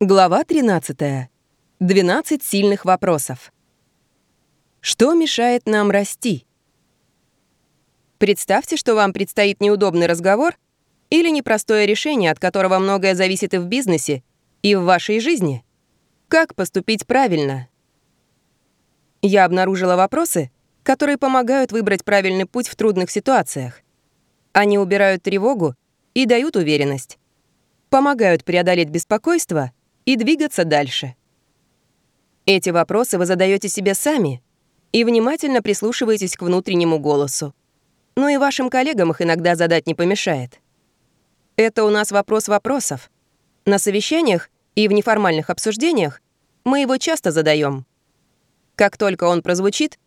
Глава 13. 12 сильных вопросов. Что мешает нам расти? Представьте, что вам предстоит неудобный разговор или непростое решение, от которого многое зависит и в бизнесе, и в вашей жизни. Как поступить правильно? Я обнаружила вопросы, которые помогают выбрать правильный путь в трудных ситуациях. Они убирают тревогу и дают уверенность. Помогают преодолеть беспокойство — и двигаться дальше. Эти вопросы вы задаете себе сами и внимательно прислушиваетесь к внутреннему голосу. Но и вашим коллегам их иногда задать не помешает. Это у нас вопрос вопросов. На совещаниях и в неформальных обсуждениях мы его часто задаем. Как только он прозвучит,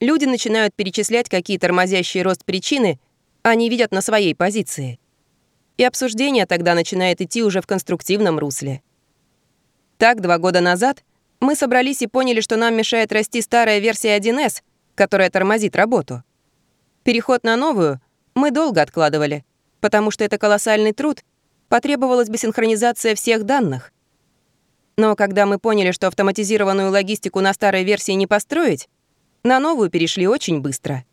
люди начинают перечислять, какие тормозящие рост причины они видят на своей позиции. И обсуждение тогда начинает идти уже в конструктивном русле. Так, два года назад мы собрались и поняли, что нам мешает расти старая версия 1С, которая тормозит работу. Переход на новую мы долго откладывали, потому что это колоссальный труд, потребовалась бы синхронизация всех данных. Но когда мы поняли, что автоматизированную логистику на старой версии не построить, на новую перешли очень быстро.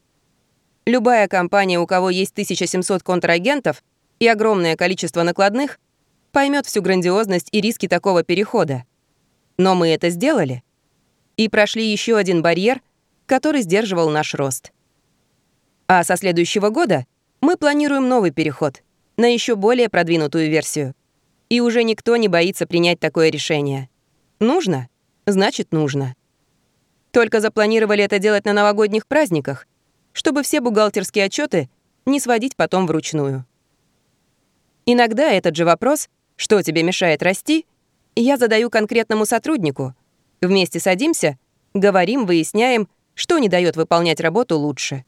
Любая компания, у кого есть 1700 контрагентов и огромное количество накладных, поймет всю грандиозность и риски такого перехода. Но мы это сделали. И прошли еще один барьер, который сдерживал наш рост. А со следующего года мы планируем новый переход на еще более продвинутую версию. И уже никто не боится принять такое решение. Нужно? Значит, нужно. Только запланировали это делать на новогодних праздниках, чтобы все бухгалтерские отчеты не сводить потом вручную. Иногда этот же вопрос что тебе мешает расти, я задаю конкретному сотруднику. Вместе садимся, говорим, выясняем, что не дает выполнять работу лучше.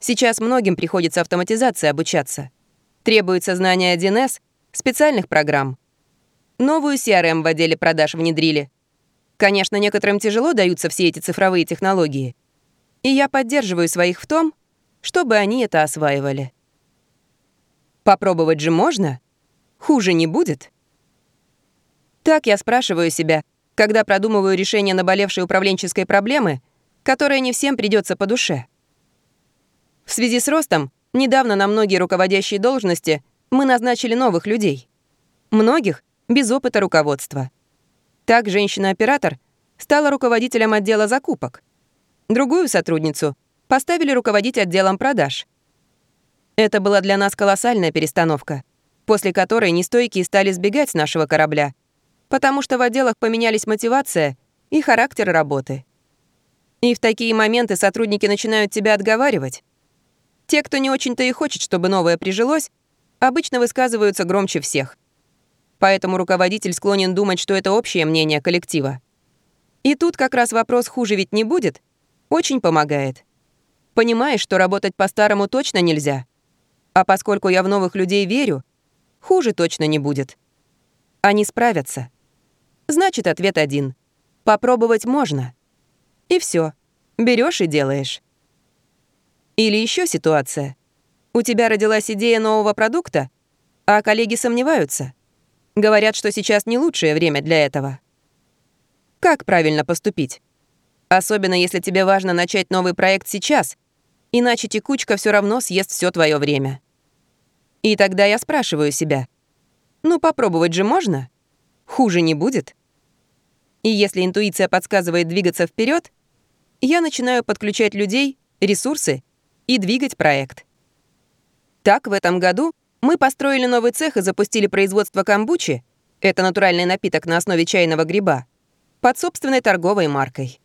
Сейчас многим приходится автоматизации обучаться. Требуется знание 1С, специальных программ. Новую CRM в отделе продаж внедрили. Конечно, некоторым тяжело даются все эти цифровые технологии. И я поддерживаю своих в том, чтобы они это осваивали. Попробовать же можно — Хуже не будет? Так я спрашиваю себя, когда продумываю решение наболевшей управленческой проблемы, которая не всем придется по душе. В связи с ростом, недавно на многие руководящие должности мы назначили новых людей. Многих без опыта руководства. Так женщина-оператор стала руководителем отдела закупок. Другую сотрудницу поставили руководить отделом продаж. Это была для нас колоссальная перестановка после которой нестойкие стали сбегать с нашего корабля, потому что в отделах поменялись мотивация и характер работы. И в такие моменты сотрудники начинают тебя отговаривать. Те, кто не очень-то и хочет, чтобы новое прижилось, обычно высказываются громче всех. Поэтому руководитель склонен думать, что это общее мнение коллектива. И тут как раз вопрос «хуже ведь не будет» очень помогает. Понимаешь, что работать по-старому точно нельзя. А поскольку я в новых людей верю, Хуже точно не будет. Они справятся. Значит, ответ один. Попробовать можно. И все. Берешь и делаешь. Или еще ситуация. У тебя родилась идея нового продукта, а коллеги сомневаются. Говорят, что сейчас не лучшее время для этого. Как правильно поступить? Особенно если тебе важно начать новый проект сейчас, иначе текучка все равно съест все твое время. И тогда я спрашиваю себя, ну попробовать же можно? Хуже не будет? И если интуиция подсказывает двигаться вперед, я начинаю подключать людей, ресурсы и двигать проект. Так, в этом году мы построили новый цех и запустили производство камбучи, это натуральный напиток на основе чайного гриба, под собственной торговой маркой.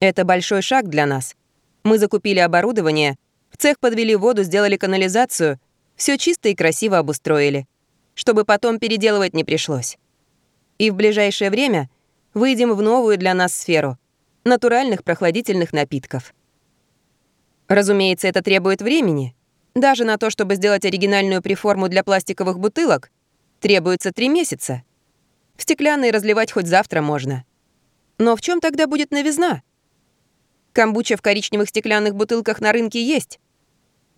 Это большой шаг для нас. Мы закупили оборудование, в цех подвели воду, сделали канализацию все чисто и красиво обустроили, чтобы потом переделывать не пришлось. И в ближайшее время выйдем в новую для нас сферу — натуральных прохладительных напитков. Разумеется, это требует времени. Даже на то, чтобы сделать оригинальную приформу для пластиковых бутылок, требуется три месяца. В стеклянные разливать хоть завтра можно. Но в чем тогда будет новизна? Камбуча в коричневых стеклянных бутылках на рынке есть,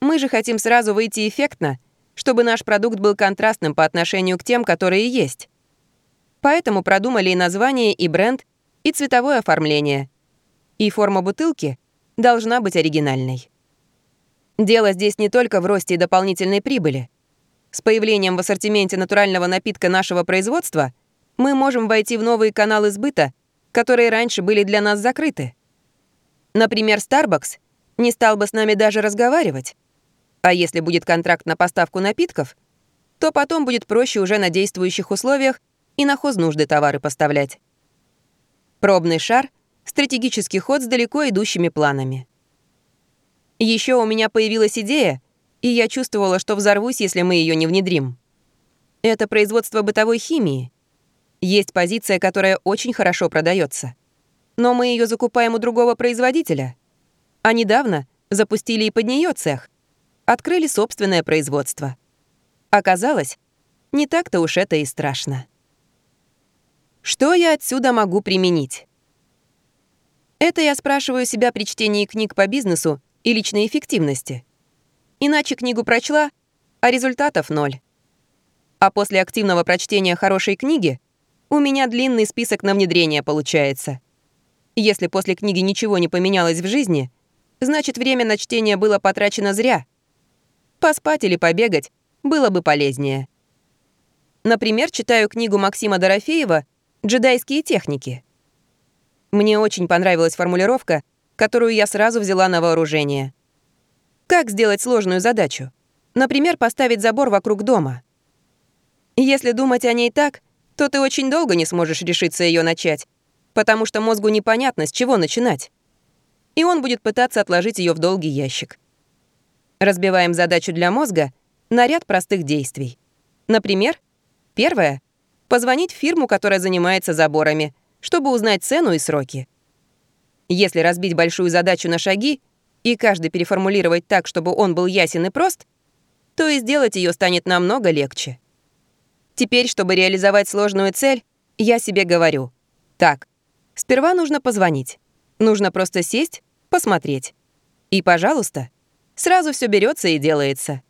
мы же хотим сразу выйти эффектно, чтобы наш продукт был контрастным по отношению к тем, которые есть. Поэтому продумали и название, и бренд, и цветовое оформление. И форма бутылки должна быть оригинальной. Дело здесь не только в росте и дополнительной прибыли. С появлением в ассортименте натурального напитка нашего производства мы можем войти в новые каналы сбыта, которые раньше были для нас закрыты. Например, Starbucks не стал бы с нами даже разговаривать. А если будет контракт на поставку напитков, то потом будет проще уже на действующих условиях и на хознужды товары поставлять. Пробный шар — стратегический ход с далеко идущими планами. Еще у меня появилась идея, и я чувствовала, что взорвусь, если мы ее не внедрим. Это производство бытовой химии. Есть позиция, которая очень хорошо продается, но мы ее закупаем у другого производителя. А недавно запустили и под нее цех. Открыли собственное производство. Оказалось, не так-то уж это и страшно. Что я отсюда могу применить? Это я спрашиваю себя при чтении книг по бизнесу и личной эффективности. Иначе книгу прочла, а результатов ноль. А после активного прочтения хорошей книги у меня длинный список на внедрение получается. Если после книги ничего не поменялось в жизни, значит, время на чтение было потрачено зря. Поспать или побегать было бы полезнее. Например, читаю книгу Максима Дорофеева Джедайские техники. Мне очень понравилась формулировка, которую я сразу взяла на вооружение. Как сделать сложную задачу? Например, поставить забор вокруг дома. Если думать о ней так, то ты очень долго не сможешь решиться ее начать, потому что мозгу непонятно, с чего начинать. И он будет пытаться отложить ее в долгий ящик. Разбиваем задачу для мозга на ряд простых действий. Например, первое — позвонить в фирму, которая занимается заборами, чтобы узнать цену и сроки. Если разбить большую задачу на шаги и каждый переформулировать так, чтобы он был ясен и прост, то и сделать ее станет намного легче. Теперь, чтобы реализовать сложную цель, я себе говорю. Так, сперва нужно позвонить. Нужно просто сесть, посмотреть. И, пожалуйста, сразу все берется и делается.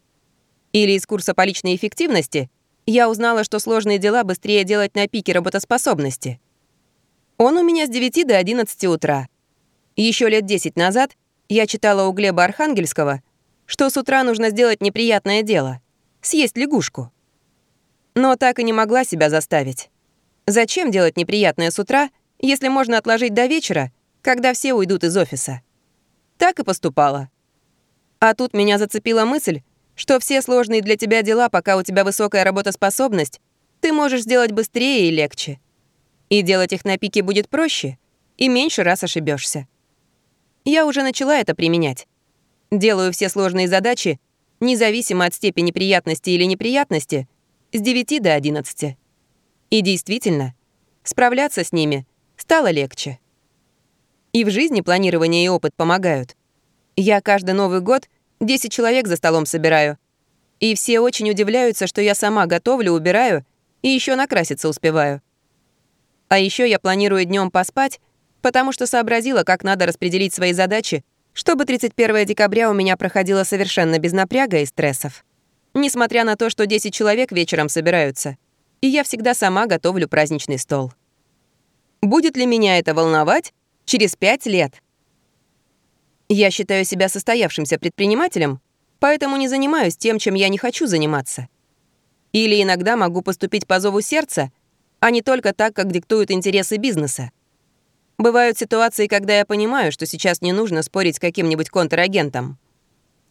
Или из курса по личной эффективности — я узнала, что сложные дела быстрее делать на пике работоспособности. Он у меня с 9 до 11 утра. Еще лет 10 назад я читала у Глеба Архангельского, что с утра нужно сделать неприятное дело — съесть лягушку. Но так и не могла себя заставить. Зачем делать неприятное с утра, если можно отложить до вечера, когда все уйдут из офиса? Так и поступала. А тут меня зацепила мысль, что все сложные для тебя дела, пока у тебя высокая работоспособность, ты можешь сделать быстрее и легче. И делать их на пике будет проще, и меньше раз ошибешься. Я уже начала это применять. Делаю все сложные задачи, независимо от степени приятности или неприятности, с 9 до 11. И действительно, справляться с ними стало легче. И в жизни планирование и опыт помогают. Я каждый Новый год — Десять человек за столом собираю. И все очень удивляются, что я сама готовлю, убираю и еще накраситься успеваю. А еще я планирую днем поспать, потому что сообразила, как надо распределить свои задачи, чтобы 31 декабря у меня проходило совершенно без напряга и стрессов. Несмотря на то, что 10 человек вечером собираются, и я всегда сама готовлю праздничный стол. Будет ли меня это волновать через 5 лет? Я считаю себя состоявшимся предпринимателем, поэтому не занимаюсь тем, чем я не хочу заниматься. Или иногда могу поступить по зову сердца, а не только так, как диктуют интересы бизнеса. Бывают ситуации, когда я понимаю, что сейчас не нужно спорить с каким-нибудь контрагентом.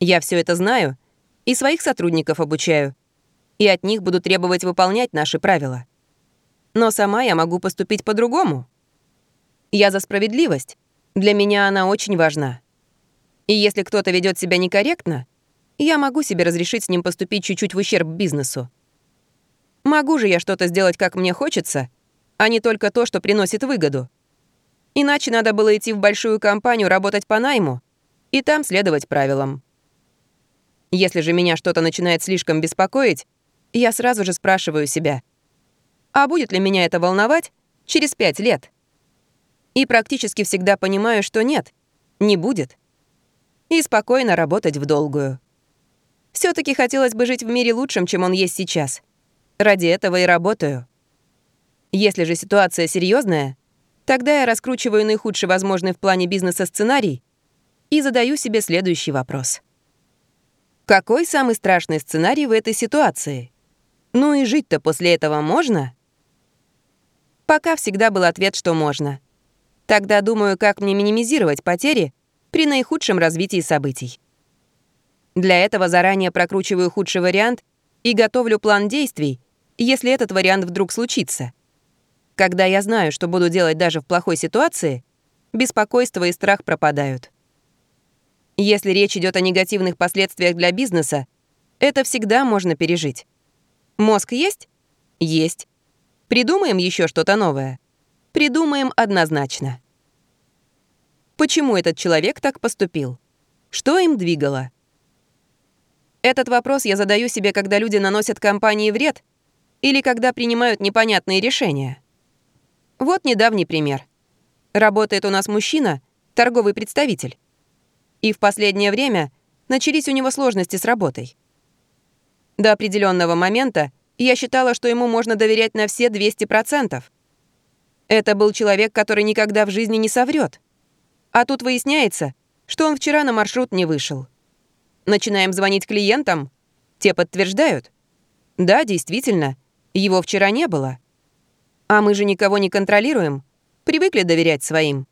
Я все это знаю и своих сотрудников обучаю, и от них буду требовать выполнять наши правила. Но сама я могу поступить по-другому. Я за справедливость. Для меня она очень важна. И если кто-то ведет себя некорректно, я могу себе разрешить с ним поступить чуть-чуть в ущерб бизнесу. Могу же я что-то сделать, как мне хочется, а не только то, что приносит выгоду. Иначе надо было идти в большую компанию работать по найму и там следовать правилам. Если же меня что-то начинает слишком беспокоить, я сразу же спрашиваю себя, а будет ли меня это волновать через пять лет? И практически всегда понимаю, что нет, не будет и спокойно работать в долгую. все таки хотелось бы жить в мире лучшем, чем он есть сейчас. Ради этого и работаю. Если же ситуация серьезная, тогда я раскручиваю наихудший возможный в плане бизнеса сценарий и задаю себе следующий вопрос. Какой самый страшный сценарий в этой ситуации? Ну и жить-то после этого можно? Пока всегда был ответ, что можно. Тогда думаю, как мне минимизировать потери при наихудшем развитии событий. Для этого заранее прокручиваю худший вариант и готовлю план действий, если этот вариант вдруг случится. Когда я знаю, что буду делать даже в плохой ситуации, беспокойство и страх пропадают. Если речь идет о негативных последствиях для бизнеса, это всегда можно пережить. Мозг есть? Есть. Придумаем еще что-то новое? Придумаем однозначно. Почему этот человек так поступил? Что им двигало? Этот вопрос я задаю себе, когда люди наносят компании вред или когда принимают непонятные решения. Вот недавний пример. Работает у нас мужчина, торговый представитель. И в последнее время начались у него сложности с работой. До определенного момента я считала, что ему можно доверять на все 200%. Это был человек, который никогда в жизни не соврет. А тут выясняется, что он вчера на маршрут не вышел. Начинаем звонить клиентам. Те подтверждают. Да, действительно, его вчера не было. А мы же никого не контролируем. Привыкли доверять своим.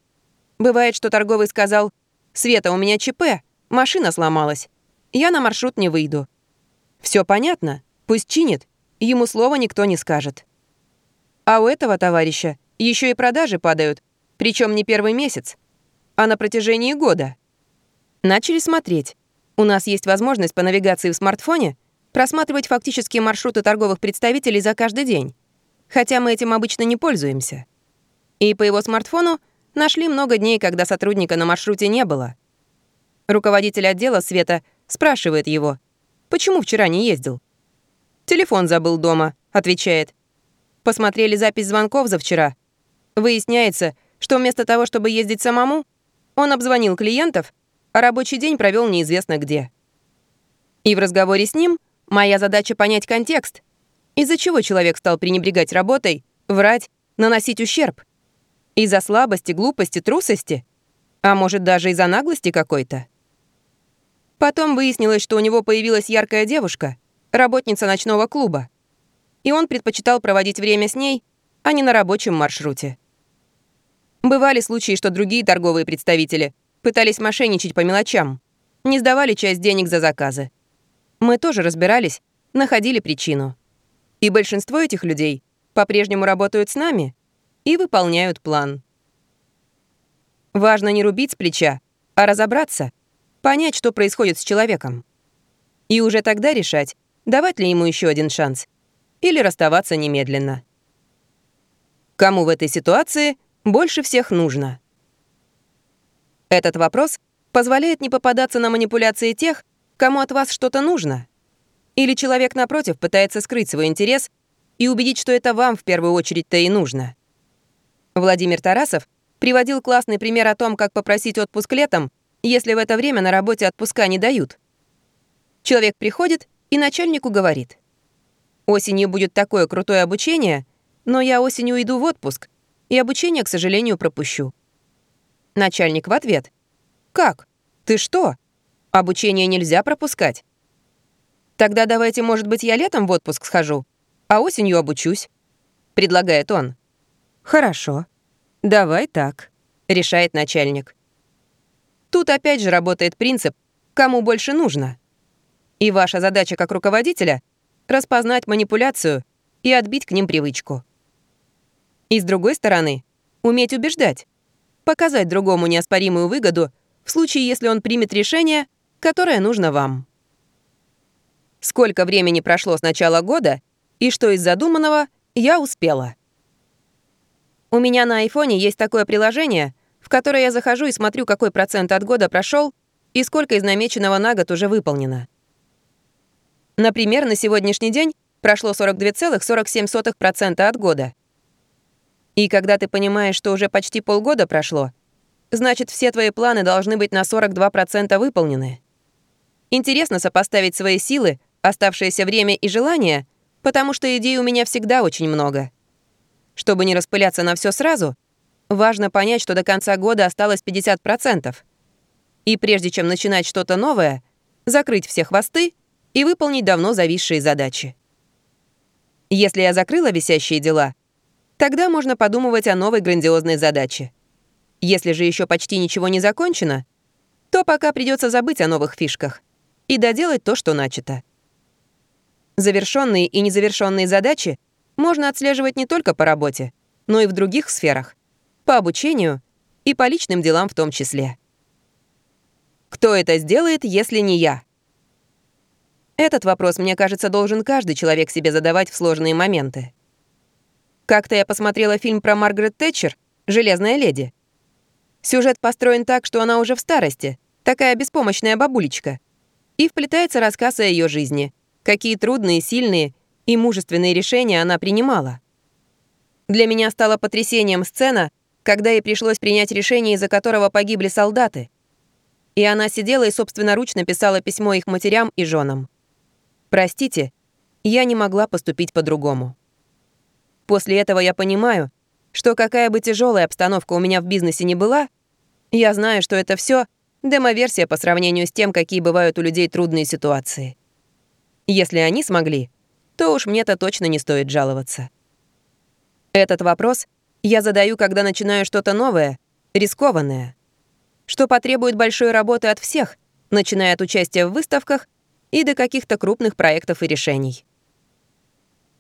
Бывает, что торговый сказал, «Света, у меня ЧП, машина сломалась. Я на маршрут не выйду». Все понятно, пусть чинит, ему слова никто не скажет. А у этого товарища еще и продажи падают, причем не первый месяц, а на протяжении года. Начали смотреть. У нас есть возможность по навигации в смартфоне просматривать фактические маршруты торговых представителей за каждый день, хотя мы этим обычно не пользуемся. И по его смартфону нашли много дней, когда сотрудника на маршруте не было. Руководитель отдела Света спрашивает его, почему вчера не ездил. «Телефон забыл дома», — отвечает. Посмотрели запись звонков за вчера. Выясняется, что вместо того, чтобы ездить самому, он обзвонил клиентов а рабочий день провел неизвестно где. И в разговоре с ним моя задача понять контекст, из-за чего человек стал пренебрегать работой, врать, наносить ущерб. Из-за слабости, глупости, трусости? А может, даже из-за наглости какой-то? Потом выяснилось, что у него появилась яркая девушка, работница ночного клуба. И он предпочитал проводить время с ней, а не на рабочем маршруте. Бывали случаи, что другие торговые представители – Пытались мошенничать по мелочам. Не сдавали часть денег за заказы. Мы тоже разбирались, находили причину. И большинство этих людей по-прежнему работают с нами и выполняют план. Важно не рубить с плеча, а разобраться, понять, что происходит с человеком. И уже тогда решать, давать ли ему еще один шанс или расставаться немедленно. Кому в этой ситуации больше всех нужно? Этот вопрос позволяет не попадаться на манипуляции тех, кому от вас что-то нужно. Или человек, напротив, пытается скрыть свой интерес и убедить, что это вам в первую очередь-то и нужно. Владимир Тарасов приводил классный пример о том, как попросить отпуск летом, если в это время на работе отпуска не дают. Человек приходит и начальнику говорит. «Осенью будет такое крутое обучение, но я осенью уйду в отпуск, и обучение, к сожалению, пропущу». Начальник в ответ. «Как? Ты что? Обучение нельзя пропускать. Тогда давайте, может быть, я летом в отпуск схожу, а осенью обучусь», — предлагает он. «Хорошо. Давай так», — решает начальник. Тут опять же работает принцип «кому больше нужно». И ваша задача как руководителя — распознать манипуляцию и отбить к ним привычку. И с другой стороны, уметь убеждать показать другому неоспоримую выгоду в случае, если он примет решение, которое нужно вам. Сколько времени прошло с начала года и что из задуманного я успела. У меня на айфоне есть такое приложение, в которое я захожу и смотрю, какой процент от года прошел и сколько из намеченного на год уже выполнено. Например, на сегодняшний день прошло 42,47% от года. И когда ты понимаешь, что уже почти полгода прошло, значит, все твои планы должны быть на 42% выполнены. Интересно сопоставить свои силы, оставшееся время и желания, потому что идей у меня всегда очень много. чтобы не распыляться на все сразу, важно понять, что до конца года осталось 50%. И прежде чем начинать что-то новое, закрыть все хвосты и выполнить давно зависшие задачи. Если я закрыла висящие дела, тогда можно подумывать о новой грандиозной задаче. Если же еще почти ничего не закончено, то пока придется забыть о новых фишках и доделать то, что начато. Завершенные и незавершенные задачи можно отслеживать не только по работе, но и в других сферах, по обучению и по личным делам в том числе. Кто это сделает, если не я? Этот вопрос, мне кажется, должен каждый человек себе задавать в сложные моменты. Как-то я посмотрела фильм про Маргарет Тэтчер «Железная леди». Сюжет построен так, что она уже в старости, такая беспомощная бабулечка, и вплетается рассказ о ее жизни, какие трудные, сильные и мужественные решения она принимала. Для меня стала потрясением сцена, когда ей пришлось принять решение, из-за которого погибли солдаты. И она сидела и собственноручно писала письмо их матерям и женам. Простите, я не могла поступить по-другому. После этого я понимаю, что какая бы тяжелая обстановка у меня в бизнесе не была, я знаю, что это все демоверсия по сравнению с тем, какие бывают у людей трудные ситуации. Если они смогли, то уж мне-то точно не стоит жаловаться. Этот вопрос я задаю, когда начинаю что-то новое, рискованное, что потребует большой работы от всех, начиная от участия в выставках и до каких-то крупных проектов и решений.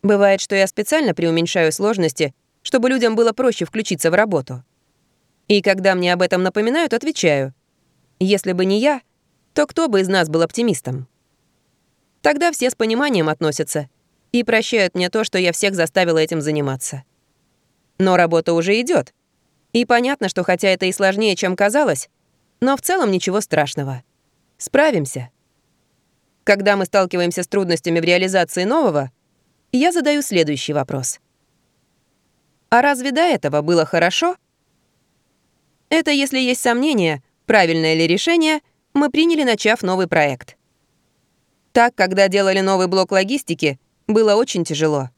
Бывает, что я специально преуменьшаю сложности, чтобы людям было проще включиться в работу. И когда мне об этом напоминают, отвечаю. Если бы не я, то кто бы из нас был оптимистом? Тогда все с пониманием относятся и прощают мне то, что я всех заставила этим заниматься. Но работа уже идет, И понятно, что хотя это и сложнее, чем казалось, но в целом ничего страшного. Справимся. Когда мы сталкиваемся с трудностями в реализации нового, я задаю следующий вопрос. А разве до этого было хорошо? Это если есть сомнения, правильное ли решение мы приняли, начав новый проект. Так, когда делали новый блок логистики, было очень тяжело.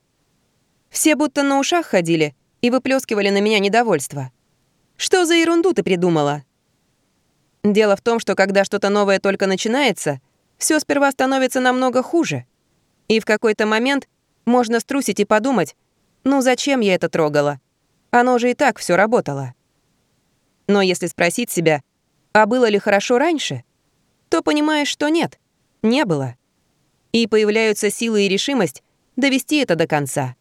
Все будто на ушах ходили и выплескивали на меня недовольство. Что за ерунду ты придумала? Дело в том, что когда что-то новое только начинается — все сперва становится намного хуже. И в какой-то момент можно струсить и подумать, ну зачем я это трогала? Оно же и так все работало. Но если спросить себя, а было ли хорошо раньше, то понимаешь, что нет, не было. И появляются силы и решимость довести это до конца.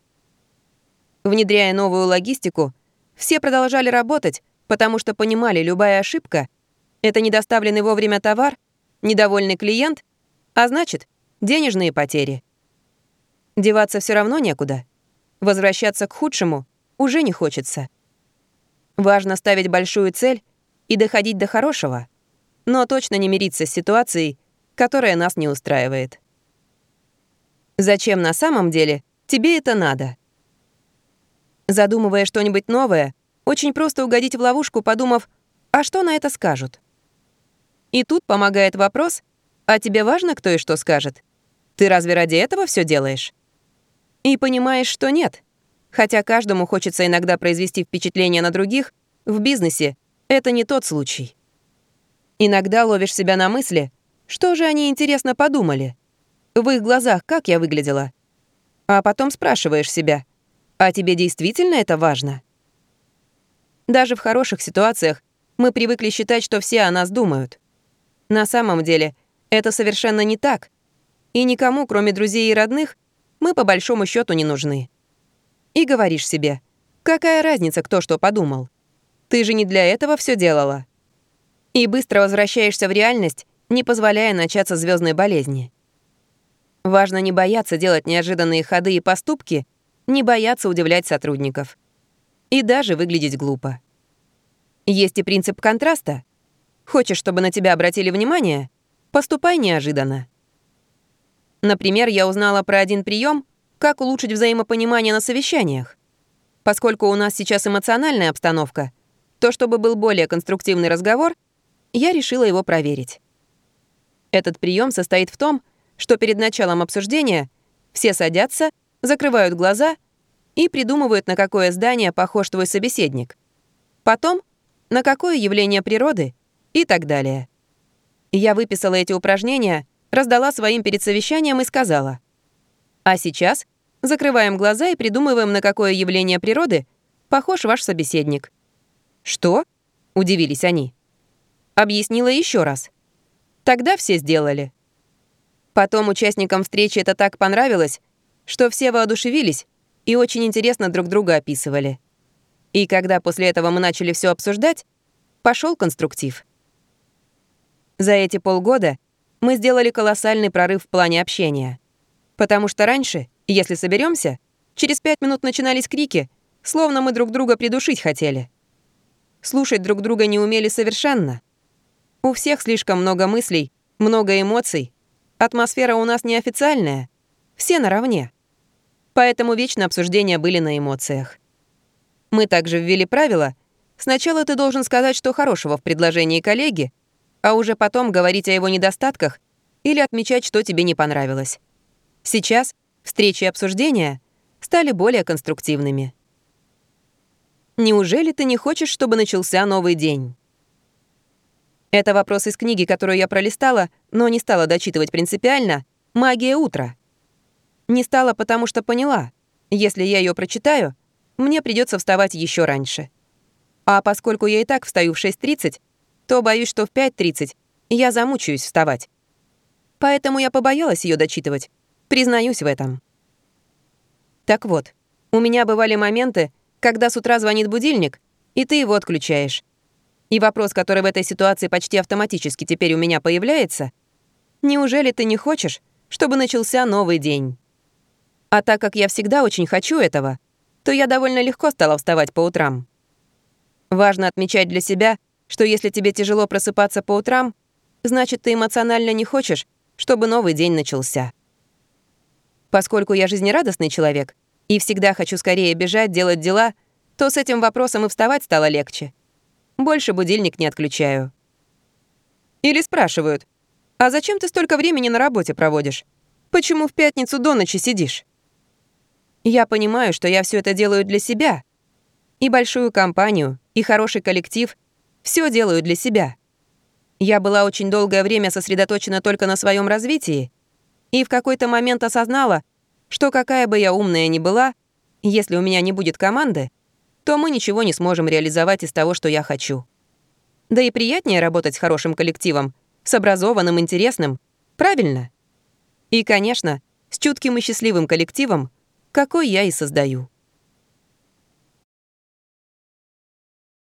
Внедряя новую логистику, все продолжали работать, потому что понимали, любая ошибка — это недоставленный вовремя товар, недовольный клиент а значит, денежные потери. Деваться все равно некуда. Возвращаться к худшему уже не хочется. Важно ставить большую цель и доходить до хорошего, но точно не мириться с ситуацией, которая нас не устраивает. Зачем на самом деле тебе это надо? Задумывая что-нибудь новое, очень просто угодить в ловушку, подумав, а что на это скажут? И тут помогает вопрос, а тебе важно, кто и что скажет? Ты разве ради этого все делаешь? И понимаешь, что нет. Хотя каждому хочется иногда произвести впечатление на других, в бизнесе это не тот случай. Иногда ловишь себя на мысли, что же они, интересно, подумали? В их глазах как я выглядела? А потом спрашиваешь себя, а тебе действительно это важно? Даже в хороших ситуациях мы привыкли считать, что все о нас думают. На самом деле — это совершенно не так. И никому, кроме друзей и родных, мы по большому счету не нужны. И говоришь себе, какая разница, кто что подумал? Ты же не для этого все делала. И быстро возвращаешься в реальность, не позволяя начаться звездной болезни. Важно не бояться делать неожиданные ходы и поступки, не бояться удивлять сотрудников. И даже выглядеть глупо. Есть и принцип контраста. Хочешь, чтобы на тебя обратили внимание — Поступай неожиданно. Например, я узнала про один прием, как улучшить взаимопонимание на совещаниях. Поскольку у нас сейчас эмоциональная обстановка, то чтобы был более конструктивный разговор, я решила его проверить. Этот прием состоит в том, что перед началом обсуждения все садятся, закрывают глаза и придумывают, на какое здание похож твой собеседник. Потом, на какое явление природы и так далее. Я выписала эти упражнения, раздала своим перед совещанием и сказала. А сейчас закрываем глаза и придумываем, на какое явление природы похож ваш собеседник. «Что?» — удивились они. Объяснила еще раз. Тогда все сделали. Потом участникам встречи это так понравилось, что все воодушевились и очень интересно друг друга описывали. И когда после этого мы начали все обсуждать, пошел конструктив. За эти полгода мы сделали колоссальный прорыв в плане общения. Потому что раньше, если соберемся, через пять минут начинались крики, словно мы друг друга придушить хотели. Слушать друг друга не умели совершенно. У всех слишком много мыслей, много эмоций. Атмосфера у нас неофициальная. Все наравне. Поэтому вечно обсуждения были на эмоциях. Мы также ввели правило «сначала ты должен сказать, что хорошего в предложении коллеги, а уже потом говорить о его недостатках или отмечать, что тебе не понравилось». Сейчас встречи и обсуждения стали более конструктивными. Неужели ты не хочешь, чтобы начался новый день? Это вопрос из книги, которую я пролистала, но не стала дочитывать принципиально «Магия утра». Не стала, потому что поняла, если я ее прочитаю, мне придется вставать еще раньше. А поскольку я и так встаю в 6.30, то боюсь, что в 5.30 я замучаюсь вставать. Поэтому я побоялась ее дочитывать, признаюсь в этом. Так вот, у меня бывали моменты, когда с утра звонит будильник, и ты его отключаешь. И вопрос, который в этой ситуации почти автоматически теперь у меня появляется, неужели ты не хочешь, чтобы начался новый день? А так как я всегда очень хочу этого, то я довольно легко стала вставать по утрам. Важно отмечать для себя, что если тебе тяжело просыпаться по утрам, значит, ты эмоционально не хочешь, чтобы новый день начался. Поскольку я жизнерадостный человек и всегда хочу скорее бежать, делать дела, то с этим вопросом и вставать стало легче. Больше будильник не отключаю. Или спрашивают, а зачем ты столько времени на работе проводишь? Почему в пятницу до ночи сидишь? Я понимаю, что я все это делаю для себя. И большую компанию, и хороший коллектив — все делаю для себя. Я была очень долгое время сосредоточена только на своем развитии и в какой-то момент осознала, что какая бы я умная ни была, если у меня не будет команды, то мы ничего не сможем реализовать из того, что я хочу. Да и приятнее работать с хорошим коллективом, с образованным, интересным. Правильно? И, конечно, с чутким и счастливым коллективом, какой я и создаю.